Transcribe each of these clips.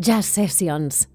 Jazz Sessions.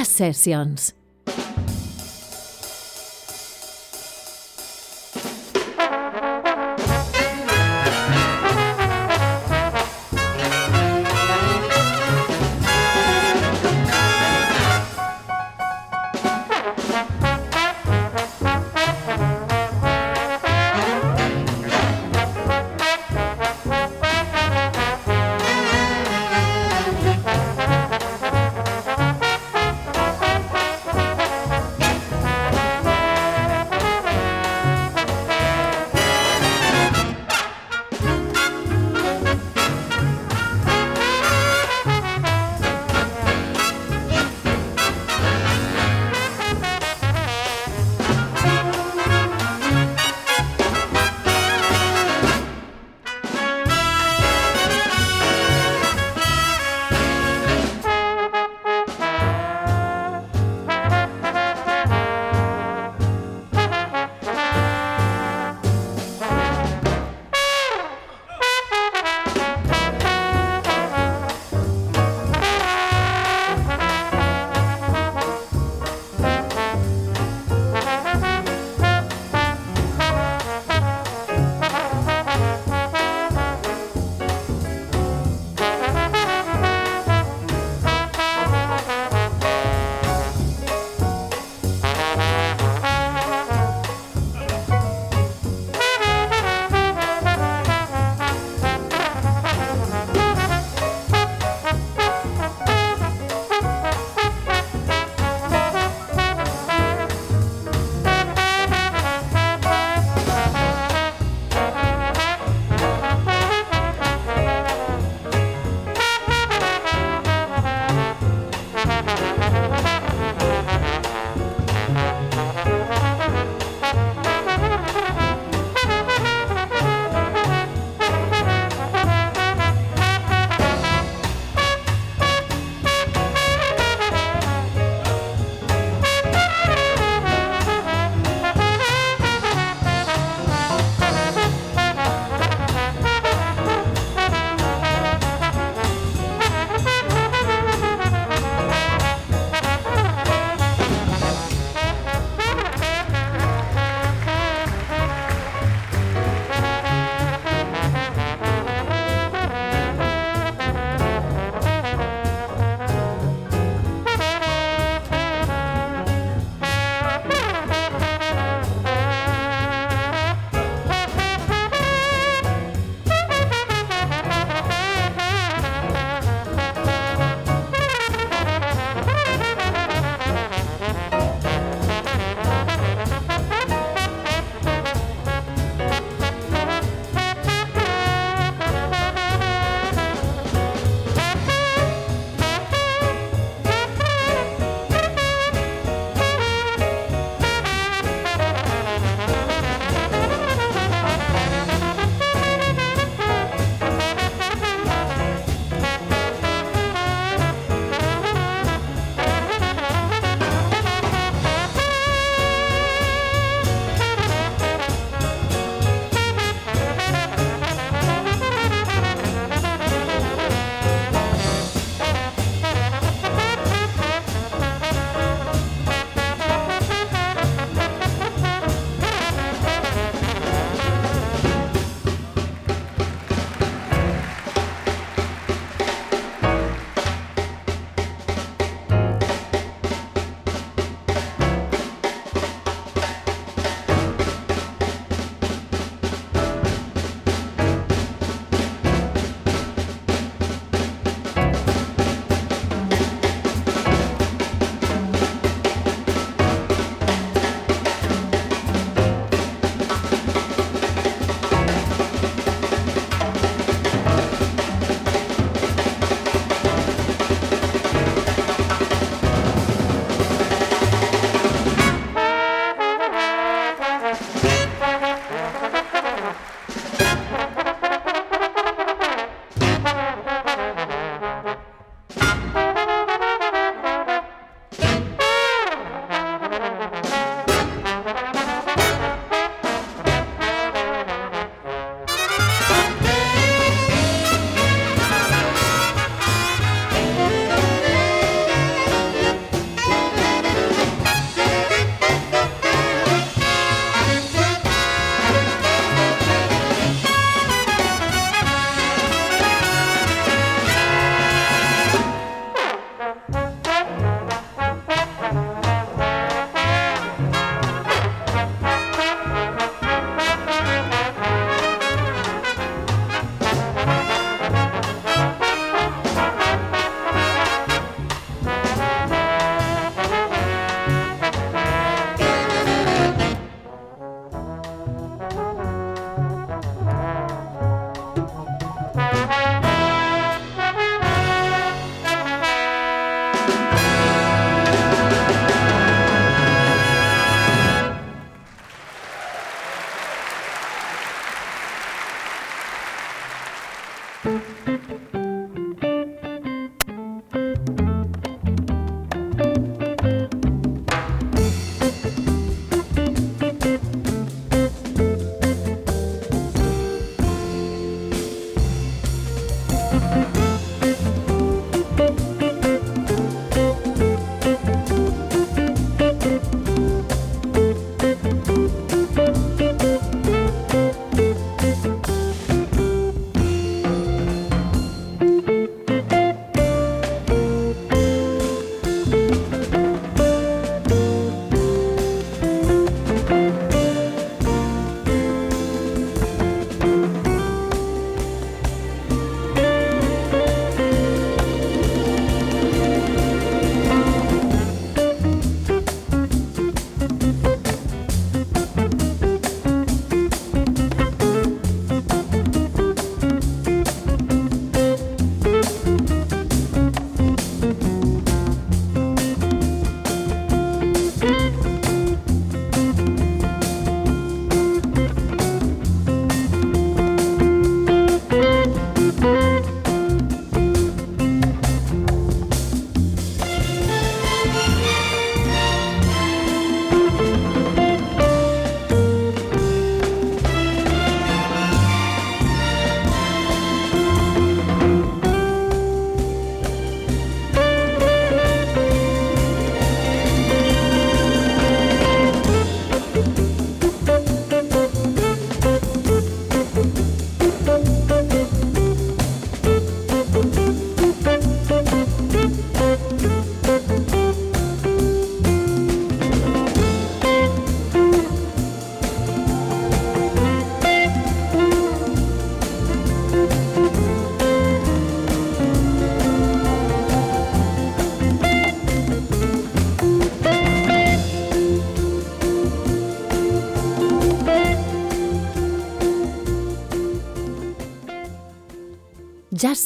Jazz Sessions.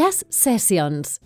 Jazz Sessions.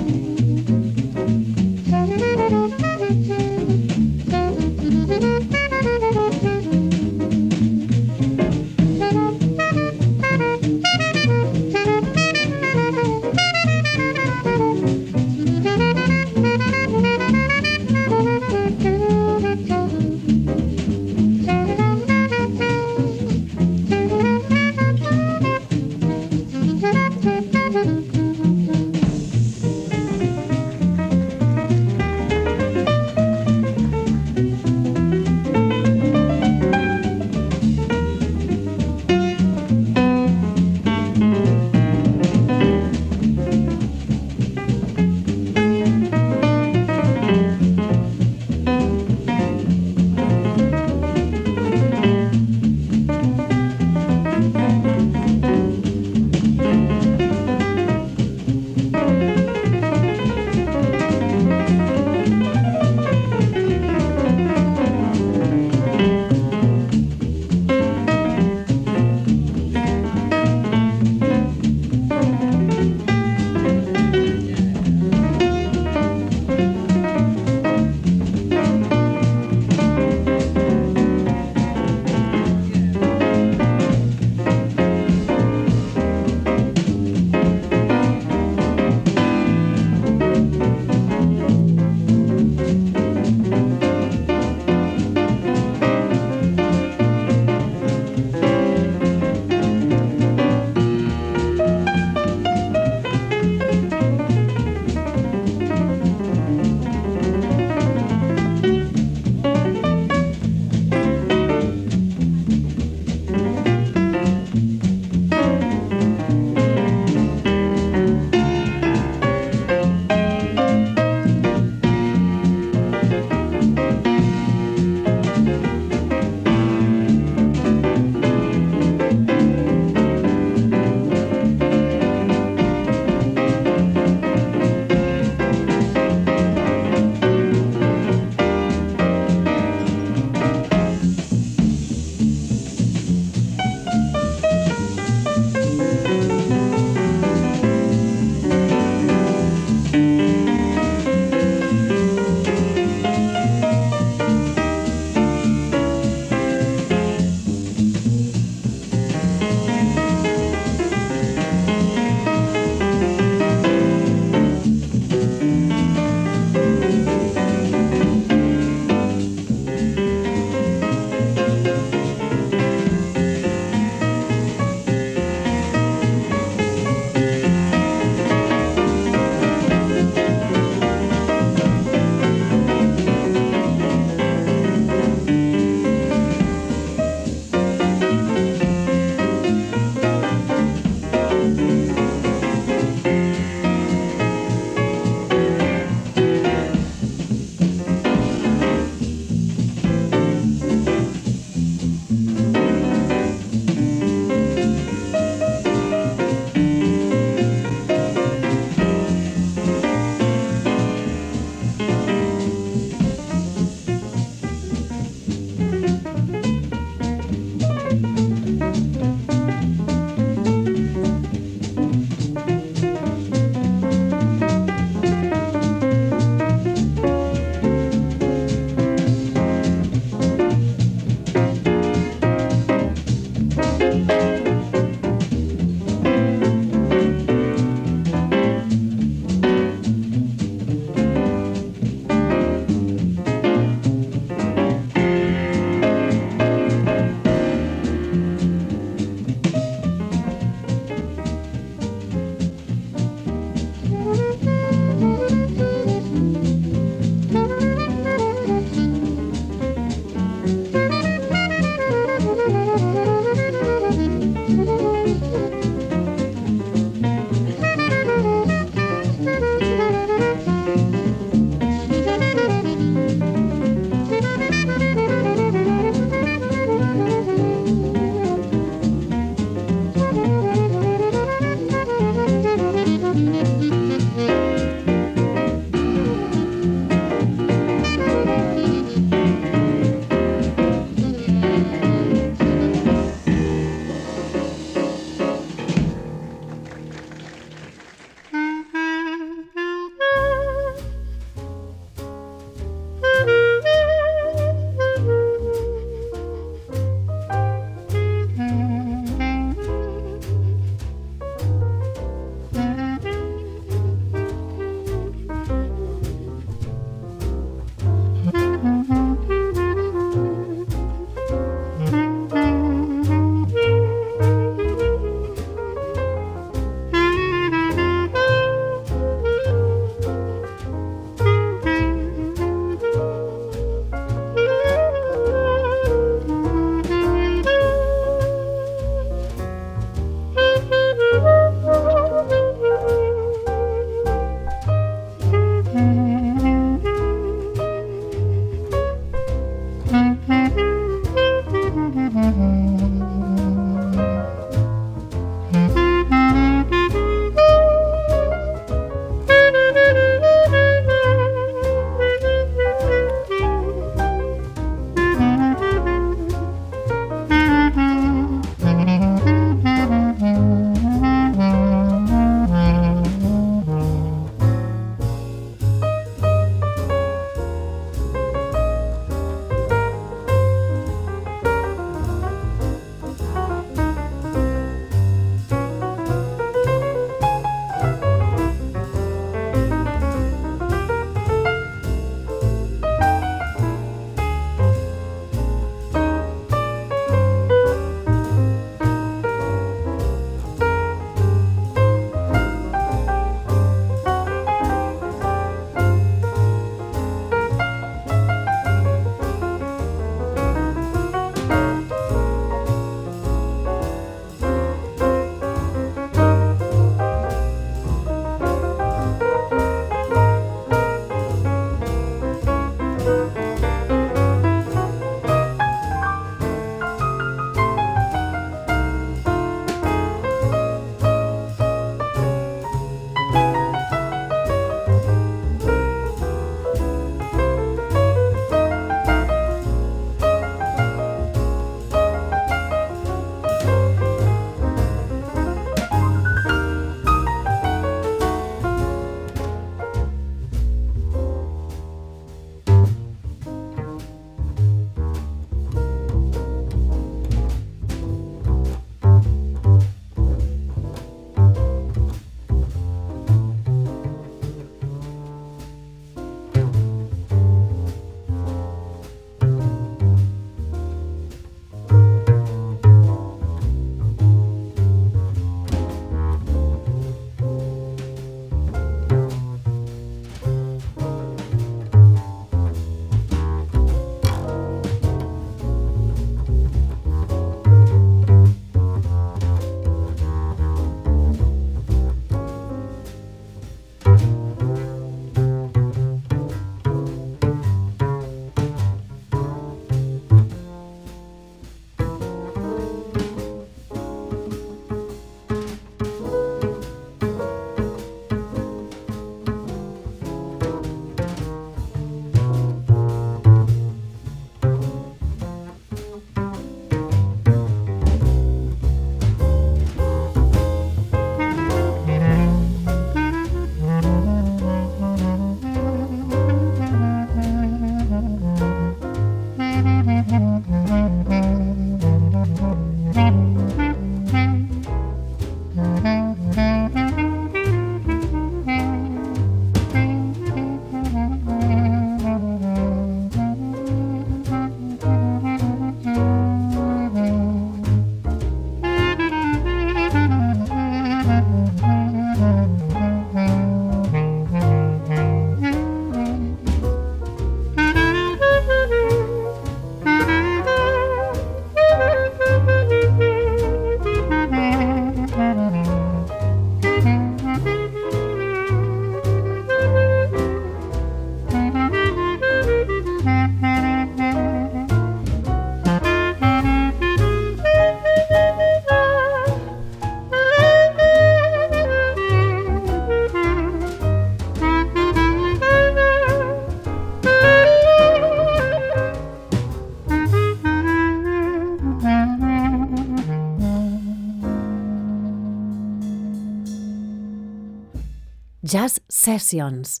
Jazz Sessions.